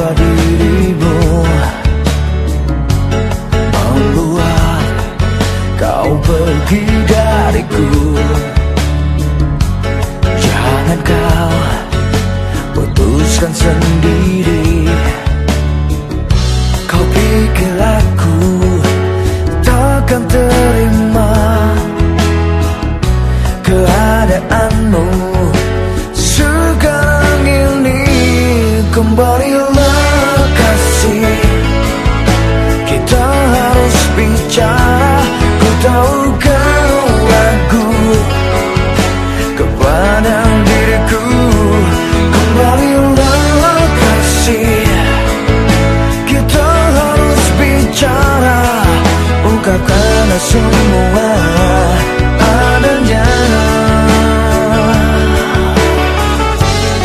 nobody Ungkapkan semua adanya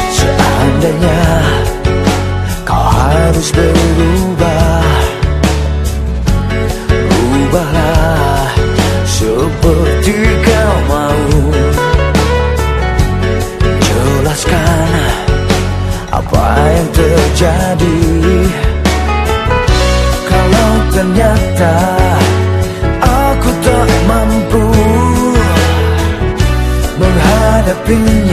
Seandainya kau harus berubah Ubahlah seperti kau mau. Jelaskan apa yang terjadi. Kalau ternyata Menghadapinya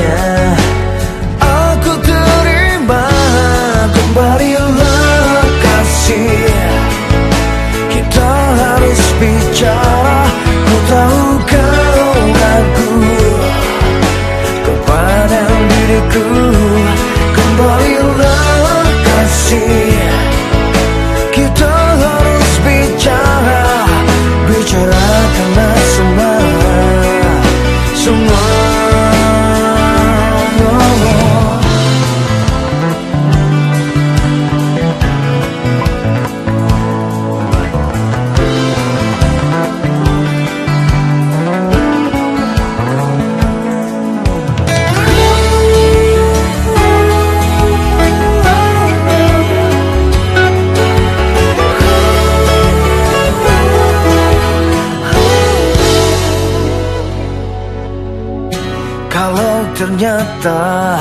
ternyata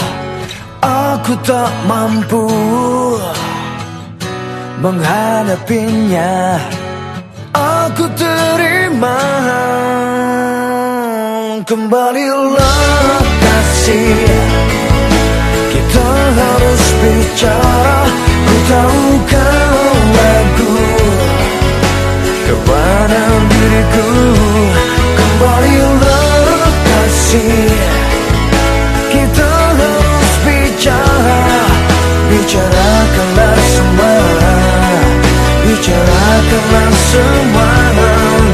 aku tak mampu menghadapinya, aku terima kembalilah kasih. Kita harus bicara, ku tahu kau ragu. Kepada diriku? Kembalilah kasih Bicarakanlah semua Bicarakanlah semua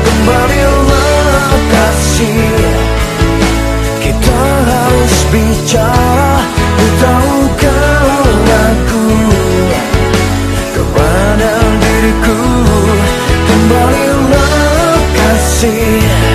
Kembalilah kasih. Kita harus bicara. Ku tahu kau ragu Kepada diriku. Kembalilah kasih.